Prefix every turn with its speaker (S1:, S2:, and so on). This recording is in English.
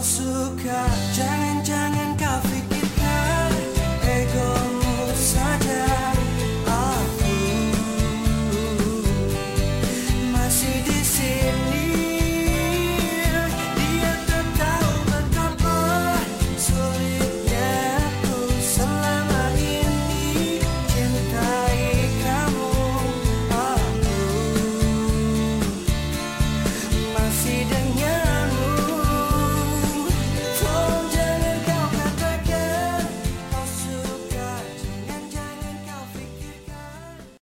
S1: kau suka